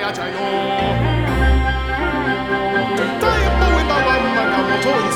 呀才哟。再也不会把万马搞错一，